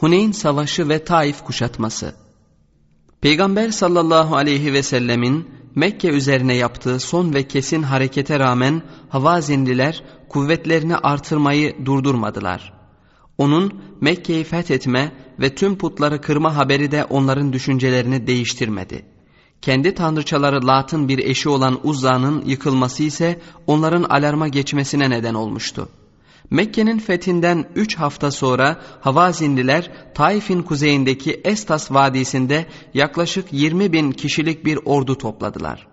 Huneyn Savaşı ve Taif kuşatması Peygamber sallallahu aleyhi ve sellemin Mekke üzerine yaptığı son ve kesin harekete rağmen Havazinliler kuvvetlerini artırmayı durdurmadılar. Onun Mekke'yi fethetme ve tüm putları kırma haberi de onların düşüncelerini değiştirmedi. Kendi tanrıçaları Lat'ın bir eşi olan Uzza'nın yıkılması ise onların alarma geçmesine neden olmuştu. Mekke'nin fethinden 3 hafta sonra Havazinliler Taif'in kuzeyindeki Estas Vadisi'nde yaklaşık 20 bin kişilik bir ordu topladılar.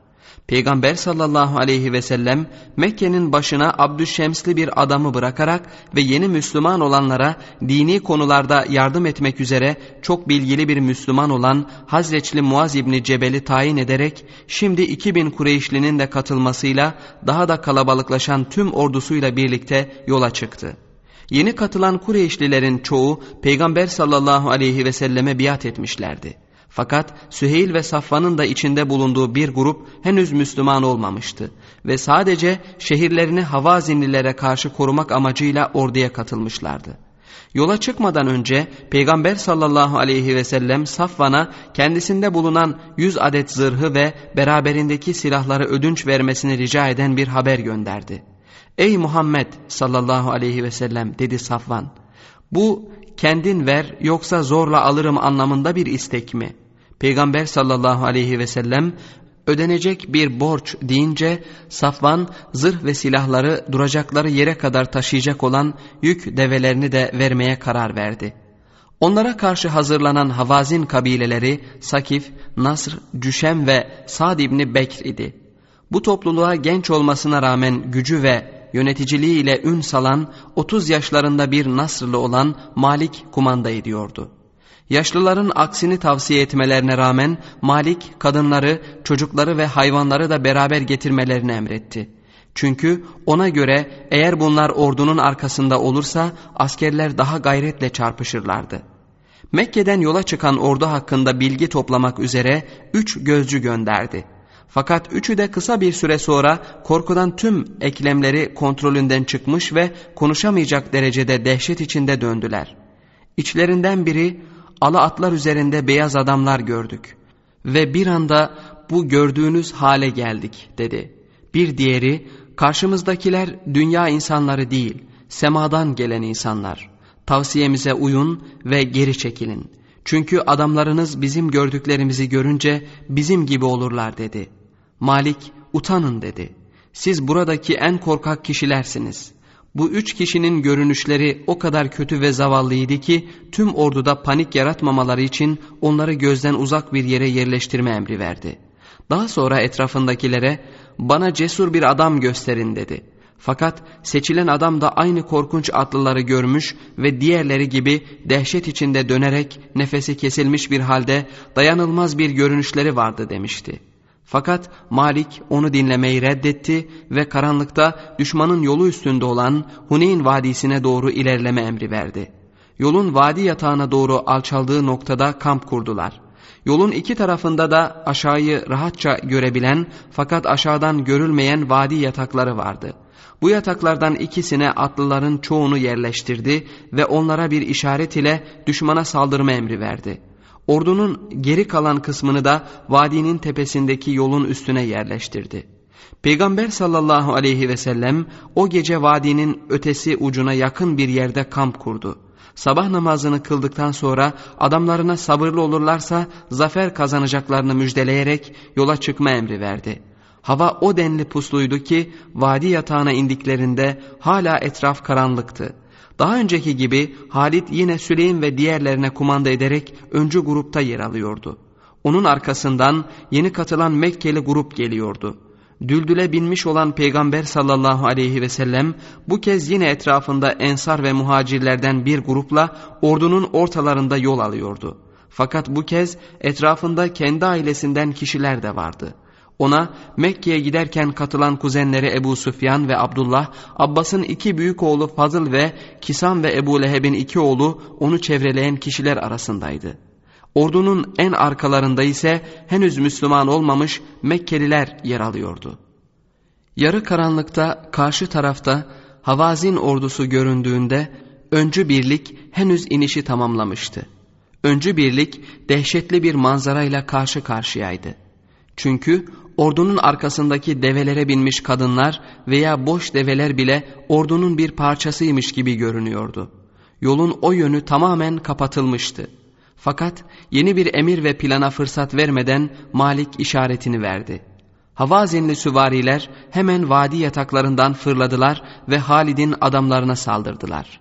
Peygamber sallallahu aleyhi ve sellem Mekke'nin başına Abdüşşemsli bir adamı bırakarak ve yeni Müslüman olanlara dini konularda yardım etmek üzere çok bilgili bir Müslüman olan Hazreçli Muaz İbni Cebel'i tayin ederek şimdi 2000 Kureyşlinin de katılmasıyla daha da kalabalıklaşan tüm ordusuyla birlikte yola çıktı. Yeni katılan Kureyşlilerin çoğu Peygamber sallallahu aleyhi ve selleme biat etmişlerdi. Fakat Süheyl ve Safvan'ın da içinde bulunduğu bir grup henüz Müslüman olmamıştı ve sadece şehirlerini Havazinlilere karşı korumak amacıyla orduya katılmışlardı. Yola çıkmadan önce Peygamber sallallahu aleyhi ve sellem Safvan'a kendisinde bulunan yüz adet zırhı ve beraberindeki silahları ödünç vermesini rica eden bir haber gönderdi. Ey Muhammed sallallahu aleyhi ve sellem dedi Safvan bu kendin ver yoksa zorla alırım anlamında bir istek mi? Peygamber sallallahu aleyhi ve sellem ödenecek bir borç deyince Safvan zırh ve silahları duracakları yere kadar taşıyacak olan yük develerini de vermeye karar verdi. Onlara karşı hazırlanan Havazin kabileleri Sakif, Nasr, Cüşem ve Sad İbni Bekr idi. Bu topluluğa genç olmasına rağmen gücü ve yöneticiliği ile ün salan 30 yaşlarında bir Nasrlı olan Malik kumanda ediyordu. Yaşlıların aksini tavsiye etmelerine rağmen Malik kadınları, çocukları ve hayvanları da beraber getirmelerini emretti. Çünkü ona göre eğer bunlar ordunun arkasında olursa askerler daha gayretle çarpışırlardı. Mekke'den yola çıkan ordu hakkında bilgi toplamak üzere üç gözcü gönderdi. Fakat üçü de kısa bir süre sonra korkudan tüm eklemleri kontrolünden çıkmış ve konuşamayacak derecede dehşet içinde döndüler. İçlerinden biri ala atlar üzerinde beyaz adamlar gördük ve bir anda bu gördüğünüz hale geldik dedi. Bir diğeri karşımızdakiler dünya insanları değil semadan gelen insanlar. Tavsiyemize uyun ve geri çekilin. Çünkü adamlarınız bizim gördüklerimizi görünce bizim gibi olurlar dedi. Malik utanın dedi. Siz buradaki en korkak kişilersiniz. Bu üç kişinin görünüşleri o kadar kötü ve zavallıydı ki tüm orduda panik yaratmamaları için onları gözden uzak bir yere yerleştirme emri verdi. Daha sonra etrafındakilere bana cesur bir adam gösterin dedi. Fakat seçilen adam da aynı korkunç atlıları görmüş ve diğerleri gibi dehşet içinde dönerek nefesi kesilmiş bir halde dayanılmaz bir görünüşleri vardı demişti. Fakat Malik onu dinlemeyi reddetti ve karanlıkta düşmanın yolu üstünde olan Huneyn Vadisi'ne doğru ilerleme emri verdi. Yolun vadi yatağına doğru alçaldığı noktada kamp kurdular. Yolun iki tarafında da aşağıyı rahatça görebilen fakat aşağıdan görülmeyen vadi yatakları vardı. Bu yataklardan ikisine atlıların çoğunu yerleştirdi ve onlara bir işaret ile düşmana saldırma emri verdi.'' Ordunun geri kalan kısmını da vadinin tepesindeki yolun üstüne yerleştirdi. Peygamber sallallahu aleyhi ve sellem o gece vadinin ötesi ucuna yakın bir yerde kamp kurdu. Sabah namazını kıldıktan sonra adamlarına sabırlı olurlarsa zafer kazanacaklarını müjdeleyerek yola çıkma emri verdi. Hava o denli pusluydu ki vadi yatağına indiklerinde hala etraf karanlıktı. Daha önceki gibi Halit yine Süleym ve diğerlerine kumanda ederek öncü grupta yer alıyordu. Onun arkasından yeni katılan Mekkeli grup geliyordu. Düldüle binmiş olan Peygamber sallallahu aleyhi ve sellem bu kez yine etrafında ensar ve muhacirlerden bir grupla ordunun ortalarında yol alıyordu. Fakat bu kez etrafında kendi ailesinden kişiler de vardı.'' Ona Mekke'ye giderken katılan kuzenleri Ebu Süfyan ve Abdullah, Abbas'ın iki büyük oğlu Fazıl ve Kisan ve Ebu Leheb'in iki oğlu onu çevreleyen kişiler arasındaydı. Ordunun en arkalarında ise henüz Müslüman olmamış Mekkeliler yer alıyordu. Yarı karanlıkta karşı tarafta Havazin ordusu göründüğünde öncü birlik henüz inişi tamamlamıştı. Öncü birlik dehşetli bir manzarayla karşı karşıyaydı. Çünkü ordunun arkasındaki develere binmiş kadınlar veya boş develer bile ordunun bir parçasıymış gibi görünüyordu. Yolun o yönü tamamen kapatılmıştı. Fakat yeni bir emir ve plana fırsat vermeden Malik işaretini verdi. Havazinli süvariler hemen vadi yataklarından fırladılar ve Halid'in adamlarına saldırdılar.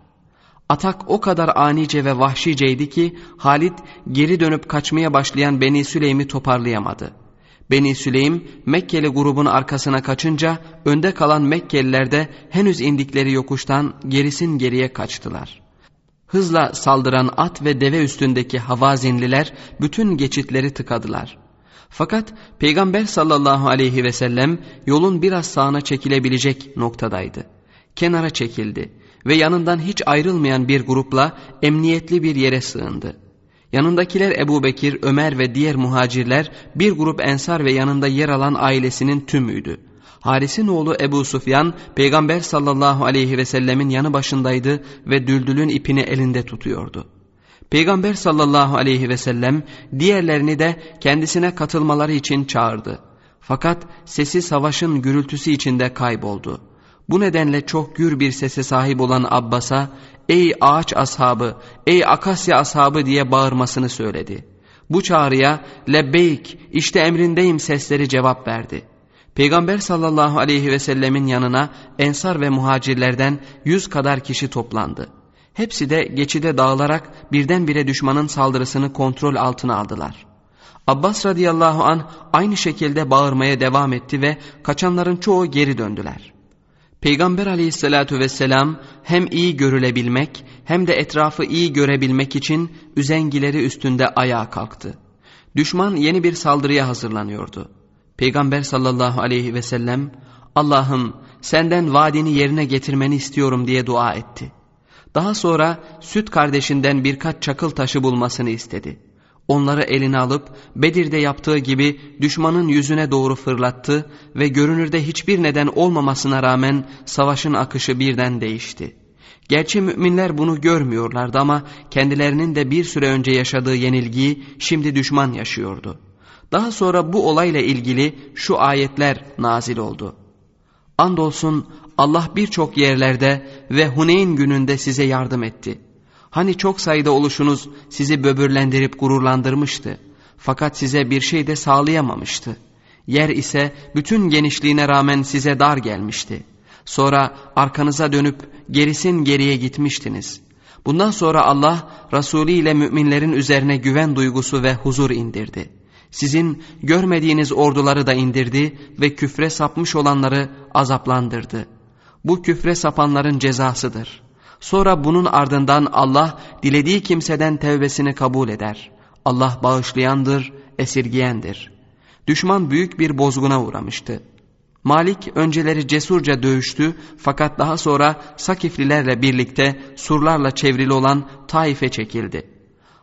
Atak o kadar anice ve vahşiceydi ki Halid geri dönüp kaçmaya başlayan Beni Süleym'i toparlayamadı. Beni Süleym Mekkeli grubun arkasına kaçınca önde kalan Mekkeliler de henüz indikleri yokuştan gerisin geriye kaçtılar.'' Hızla saldıran at ve deve üstündeki havazinliler bütün geçitleri tıkadılar. Fakat Peygamber sallallahu aleyhi ve sellem yolun biraz sağına çekilebilecek noktadaydı. Kenara çekildi ve yanından hiç ayrılmayan bir grupla emniyetli bir yere sığındı. Yanındakiler Ebu Bekir, Ömer ve diğer muhacirler bir grup ensar ve yanında yer alan ailesinin tümüydü. Haris'in oğlu Ebu Sufyan peygamber sallallahu aleyhi ve sellemin yanı başındaydı ve düldülün ipini elinde tutuyordu. Peygamber sallallahu aleyhi ve sellem diğerlerini de kendisine katılmaları için çağırdı. Fakat sesi savaşın gürültüsü içinde kayboldu. Bu nedenle çok gür bir sese sahip olan Abbas'a ''Ey ağaç ashabı, ey akasya ashabı'' diye bağırmasını söyledi. Bu çağrıya ''Lebbeyk, işte emrindeyim'' sesleri cevap verdi.'' Peygamber sallallahu aleyhi ve sellemin yanına ensar ve muhacirlerden yüz kadar kişi toplandı. Hepsi de geçide dağılarak birdenbire düşmanın saldırısını kontrol altına aldılar. Abbas radıyallahu an aynı şekilde bağırmaya devam etti ve kaçanların çoğu geri döndüler. Peygamber aleyhissalatu vesselam hem iyi görülebilmek hem de etrafı iyi görebilmek için üzengileri üstünde ayağa kalktı. Düşman yeni bir saldırıya hazırlanıyordu. Peygamber sallallahu aleyhi ve sellem Allah'ım senden vaadini yerine getirmeni istiyorum diye dua etti. Daha sonra süt kardeşinden birkaç çakıl taşı bulmasını istedi. Onları eline alıp Bedir'de yaptığı gibi düşmanın yüzüne doğru fırlattı ve görünürde hiçbir neden olmamasına rağmen savaşın akışı birden değişti. Gerçi müminler bunu görmüyorlardı ama kendilerinin de bir süre önce yaşadığı yenilgiyi şimdi düşman yaşıyordu. Daha sonra bu olayla ilgili şu ayetler nazil oldu. Andolsun Allah birçok yerlerde ve Huneyn gününde size yardım etti. Hani çok sayıda oluşunuz sizi böbürlendirip gururlandırmıştı. Fakat size bir şey de sağlayamamıştı. Yer ise bütün genişliğine rağmen size dar gelmişti. Sonra arkanıza dönüp gerisin geriye gitmiştiniz. Bundan sonra Allah Resulü ile müminlerin üzerine güven duygusu ve huzur indirdi.'' Sizin görmediğiniz orduları da indirdi ve küfre sapmış olanları azaplandırdı. Bu küfre sapanların cezasıdır. Sonra bunun ardından Allah dilediği kimseden tevbesini kabul eder. Allah bağışlayandır, esirgiyendir. Düşman büyük bir bozguna uğramıştı. Malik önceleri cesurca dövüştü fakat daha sonra Sakiflilerle birlikte surlarla çevrili olan Taif'e çekildi.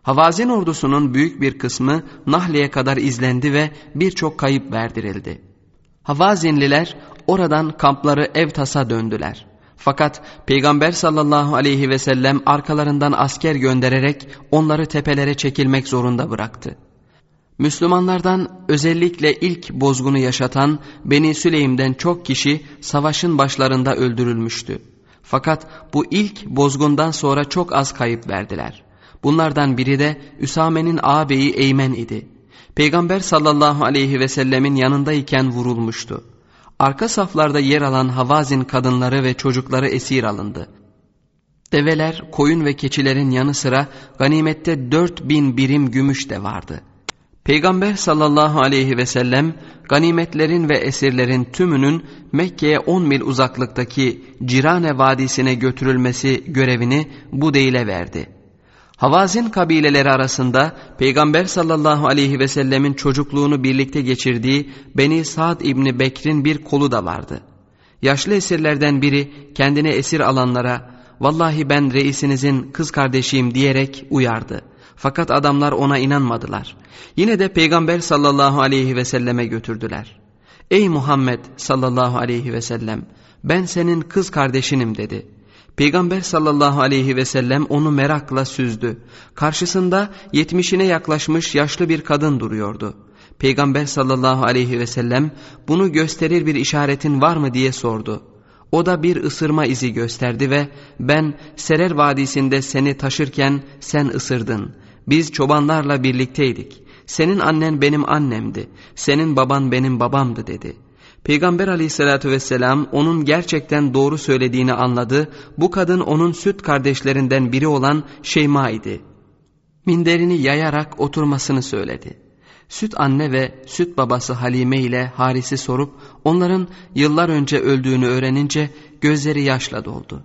Havazin ordusunun büyük bir kısmı Nahli'ye kadar izlendi ve birçok kayıp verdirildi. Havazinliler oradan kampları Evtas'a döndüler. Fakat Peygamber sallallahu aleyhi ve sellem arkalarından asker göndererek onları tepelere çekilmek zorunda bıraktı. Müslümanlardan özellikle ilk bozgunu yaşatan Beni Süleym'den çok kişi savaşın başlarında öldürülmüştü. Fakat bu ilk bozgundan sonra çok az kayıp verdiler. Bunlardan biri de Üsame'nin ağabeyi Eymen idi. Peygamber sallallahu aleyhi ve sellemin yanındayken vurulmuştu. Arka saflarda yer alan Havazin kadınları ve çocukları esir alındı. Develer, koyun ve keçilerin yanı sıra ganimette dört bin birim gümüş de vardı. Peygamber sallallahu aleyhi ve sellem ganimetlerin ve esirlerin tümünün Mekke'ye on mil uzaklıktaki Cirane Vadisi'ne götürülmesi görevini bu deyle verdi.'' Havazin kabileleri arasında Peygamber sallallahu aleyhi ve sellemin çocukluğunu birlikte geçirdiği Beni Sa'd İbni Bekir'in bir kolu da vardı. Yaşlı esirlerden biri kendine esir alanlara vallahi ben reisinizin kız kardeşiyim diyerek uyardı. Fakat adamlar ona inanmadılar. Yine de Peygamber sallallahu aleyhi ve selleme götürdüler. Ey Muhammed sallallahu aleyhi ve sellem ben senin kız kardeşinim dedi. Peygamber sallallahu aleyhi ve sellem onu merakla süzdü. Karşısında yetmişine yaklaşmış yaşlı bir kadın duruyordu. Peygamber sallallahu aleyhi ve sellem bunu gösterir bir işaretin var mı diye sordu. O da bir ısırma izi gösterdi ve ben Serer Vadisi'nde seni taşırken sen ısırdın. Biz çobanlarla birlikteydik. Senin annen benim annemdi. Senin baban benim babamdı dedi. Peygamber aleyhissalatü vesselam onun gerçekten doğru söylediğini anladı. Bu kadın onun süt kardeşlerinden biri olan Şeyma idi. Minderini yayarak oturmasını söyledi. Süt anne ve süt babası Halime ile Haris'i sorup onların yıllar önce öldüğünü öğrenince gözleri yaşla doldu.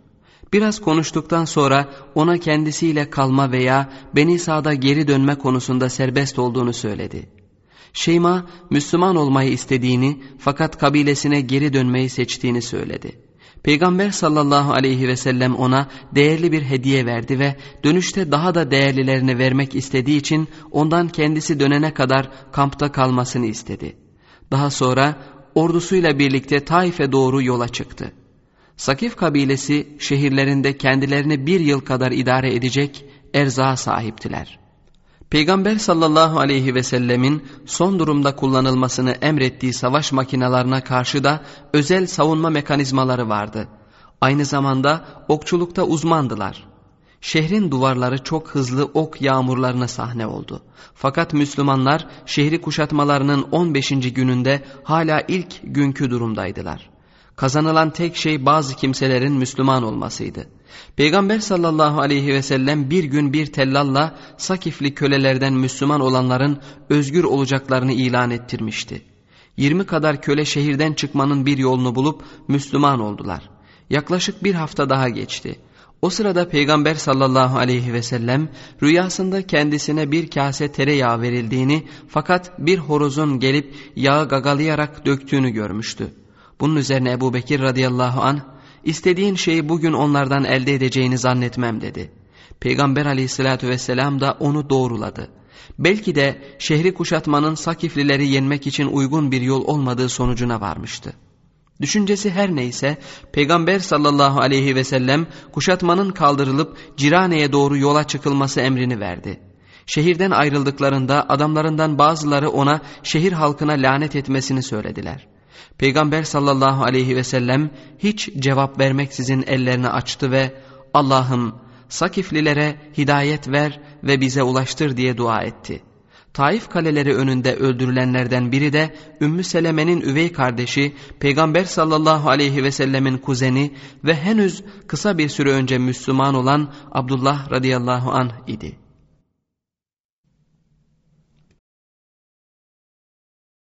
Biraz konuştuktan sonra ona kendisiyle kalma veya Beni Sa'da geri dönme konusunda serbest olduğunu söyledi. Şeyma Müslüman olmayı istediğini fakat kabilesine geri dönmeyi seçtiğini söyledi. Peygamber sallallahu aleyhi ve sellem ona değerli bir hediye verdi ve dönüşte daha da değerlilerini vermek istediği için ondan kendisi dönene kadar kampta kalmasını istedi. Daha sonra ordusuyla birlikte Taif'e doğru yola çıktı. Sakif kabilesi şehirlerinde kendilerini bir yıl kadar idare edecek erzağa sahiptiler. Peygamber sallallahu aleyhi ve sellemin son durumda kullanılmasını emrettiği savaş makinalarına karşı da özel savunma mekanizmaları vardı. Aynı zamanda okçulukta uzmandılar. Şehrin duvarları çok hızlı ok yağmurlarına sahne oldu. Fakat Müslümanlar şehri kuşatmalarının 15. gününde hala ilk günkü durumdaydılar. Kazanılan tek şey bazı kimselerin Müslüman olmasıydı. Peygamber sallallahu aleyhi ve sellem bir gün bir tellalla Sakifli kölelerden Müslüman olanların özgür olacaklarını ilan ettirmişti. Yirmi kadar köle şehirden çıkmanın bir yolunu bulup Müslüman oldular. Yaklaşık bir hafta daha geçti. O sırada Peygamber sallallahu aleyhi ve sellem rüyasında kendisine bir kase tereyağı verildiğini fakat bir horozun gelip yağı gagalayarak döktüğünü görmüştü. Bunun üzerine Ebu Bekir radıyallahu anh İstediğin şeyi bugün onlardan elde edeceğini zannetmem dedi. Peygamber aleyhissalatü vesselam da onu doğruladı. Belki de şehri kuşatmanın Sakiflileri yenmek için uygun bir yol olmadığı sonucuna varmıştı. Düşüncesi her neyse Peygamber sallallahu aleyhi ve sellem kuşatmanın kaldırılıp Cirane'ye doğru yola çıkılması emrini verdi. Şehirden ayrıldıklarında adamlarından bazıları ona şehir halkına lanet etmesini söylediler. Peygamber sallallahu aleyhi ve sellem hiç cevap vermeksizin ellerini açtı ve Allah'ım Sakiflilere hidayet ver ve bize ulaştır diye dua etti. Taif kaleleri önünde öldürülenlerden biri de Ümmü Seleme'nin üvey kardeşi Peygamber sallallahu aleyhi ve sellemin kuzeni ve henüz kısa bir süre önce Müslüman olan Abdullah radıyallahu anh idi.